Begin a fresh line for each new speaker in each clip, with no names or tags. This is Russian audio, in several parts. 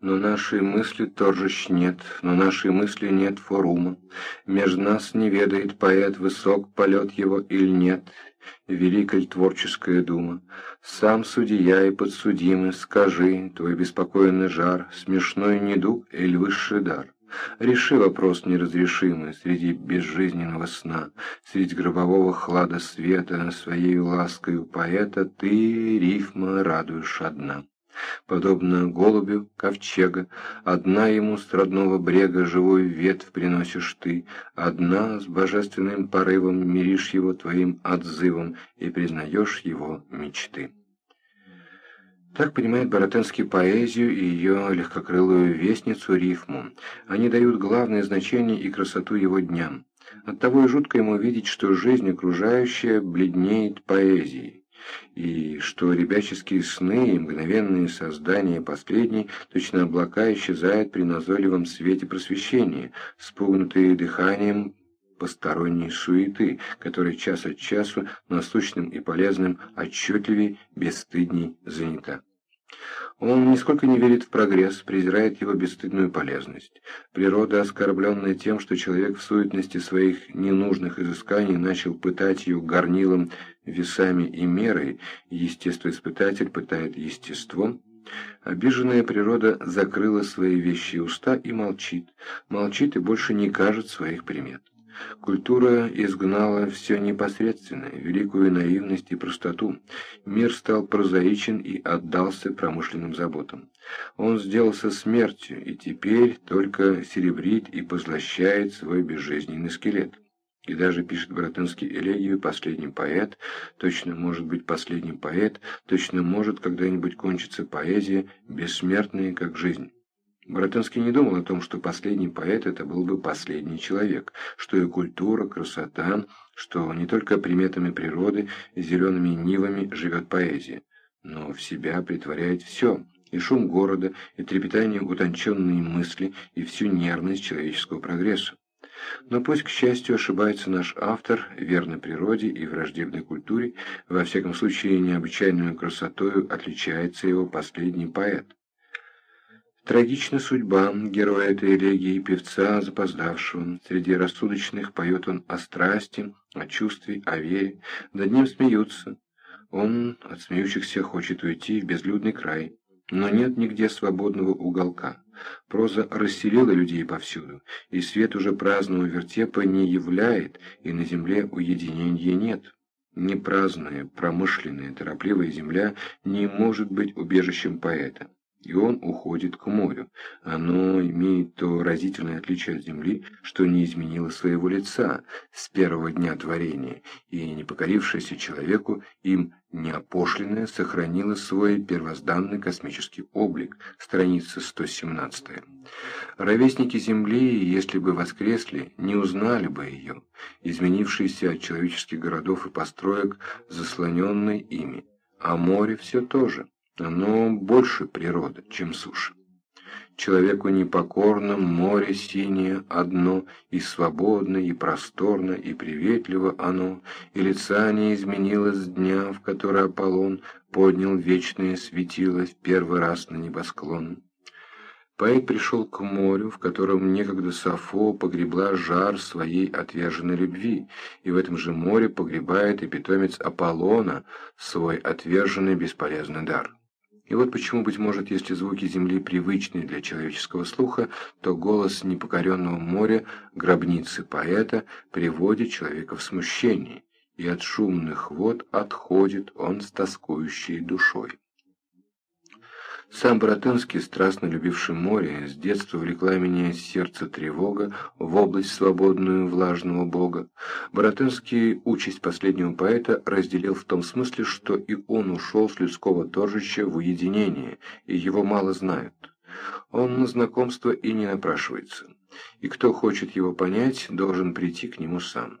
Но нашей мысли торжищ нет, но нашей мысли нет форума. Меж нас не ведает поэт, высок полет его или нет, великая творческая дума. Сам судья и подсудимый, скажи, твой беспокойный жар, смешной недуг или высший дар. Реши вопрос неразрешимый среди безжизненного сна, среди гробового хлада света, своей ласкою поэта ты рифма радуешь одна. Подобно голубю ковчега, одна ему с родного брега живую ветвь приносишь ты, одна с божественным порывом миришь его твоим отзывом и признаешь его мечты. Так понимает Боротенский поэзию и ее легкокрылую вестницу рифму. Они дают главное значение и красоту его дням. Оттого и жутко ему видеть, что жизнь окружающая бледнеет поэзией, и что ребяческие сны и мгновенные создания последней, точно облака, исчезают при назойливом свете просвещения, спугнутые дыханием посторонней суеты, которая час от часу насущным и полезным отчетливей, бесстыдней занята. Он нисколько не верит в прогресс, презирает его бесстыдную полезность. Природа, оскорбленная тем, что человек в суетности своих ненужных изысканий начал пытать ее горнилом, весами и мерой, естествоиспытатель пытает естеством, Обиженная природа закрыла свои вещи уста и молчит, молчит и больше не кажет своих примет. Культура изгнала все непосредственное, великую наивность и простоту. Мир стал прозаичен и отдался промышленным заботам. Он сделался смертью и теперь только серебрит и позлощает свой безжизненный скелет. И даже пишет Боротынский элегию «Последний поэт», точно может быть последний поэт, точно может когда-нибудь кончиться поэзия, бессмертная как жизнь. Боротынский не думал о том, что последний поэт это был бы последний человек, что и культура, красота, что не только приметами природы, зелеными нивами живет поэзия, но в себя притворяет все, и шум города, и трепетание утонченной мысли, и всю нервность человеческого прогресса. Но пусть, к счастью, ошибается наш автор, верной природе и враждебной культуре, во всяком случае необычайную красотою отличается его последний поэт. Трагична судьба героя этой элегии, певца, запоздавшего. Среди рассудочных поет он о страсти, о чувстве, о вере. Над ним смеются. Он от смеющихся хочет уйти в безлюдный край. Но нет нигде свободного уголка. Проза расселила людей повсюду, и свет уже праздного вертепа не являет, и на земле уединения нет. Непраздная, промышленная, торопливая земля не может быть убежищем поэта и он уходит к морю. Оно имеет то разительное отличие от земли, что не изменило своего лица с первого дня творения, и не покорившееся человеку им неопошленное сохранило свой первозданный космический облик, страница 117. Ровесники Земли, если бы воскресли, не узнали бы ее, изменившиеся от человеческих городов и построек, заслоненной ими, а море все то же. Оно больше природа, чем суша. Человеку непокорно море синее одно, и свободно, и просторно, и приветливо оно, и лица не изменилось дня, в который Аполлон поднял вечное светило в первый раз на небосклон. Поэт пришел к морю, в котором некогда Сафо погребла жар своей отверженной любви, и в этом же море погребает и питомец Аполлона свой отверженный бесполезный дар. И вот почему, быть может, если звуки земли привычны для человеческого слуха, то голос непокоренного моря, гробницы поэта, приводит человека в смущение, и от шумных вод отходит он с тоскующей душой. Сам Боротынский, страстно любивший море, с детства влекла меня сердце тревога в область свободную влажного бога. Боротынский участь последнего поэта разделил в том смысле, что и он ушел с людского торжища в уединение, и его мало знают. Он на знакомство и не напрашивается, и кто хочет его понять, должен прийти к нему сам.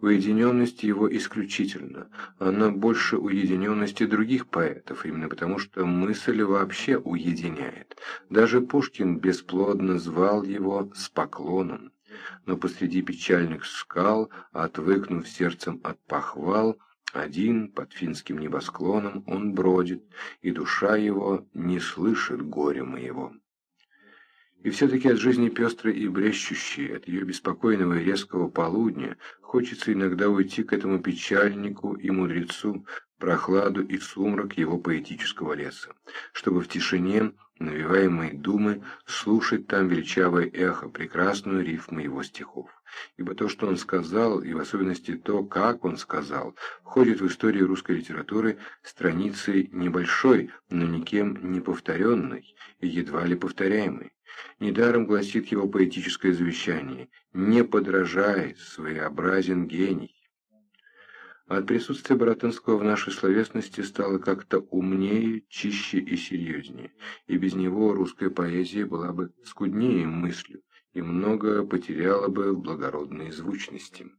Уединенность его исключительна, она больше уединенности других поэтов, именно потому что мысль вообще уединяет. Даже Пушкин бесплодно звал его с поклоном. Но посреди печальных скал, отвыкнув сердцем от похвал, один под финским небосклоном он бродит, и душа его не слышит горя моего. И все-таки от жизни пестрой и брещущей, от ее беспокойного и резкого полудня, хочется иногда уйти к этому печальнику и мудрецу, прохладу и сумрак его поэтического леса, чтобы в тишине, навиваемой думы, слушать там величавое эхо, прекрасную рифму его стихов. Ибо то, что он сказал, и в особенности то, как он сказал, входит в историю русской литературы страницей небольшой, но никем не повторенной и едва ли повторяемой. Недаром гласит его поэтическое завещание «Не подражай, своеобразен гений». От присутствия Боротынского в нашей словесности стало как-то умнее, чище и серьезнее, и без него русская поэзия была бы скуднее мыслью и много потеряла бы в благородной звучности.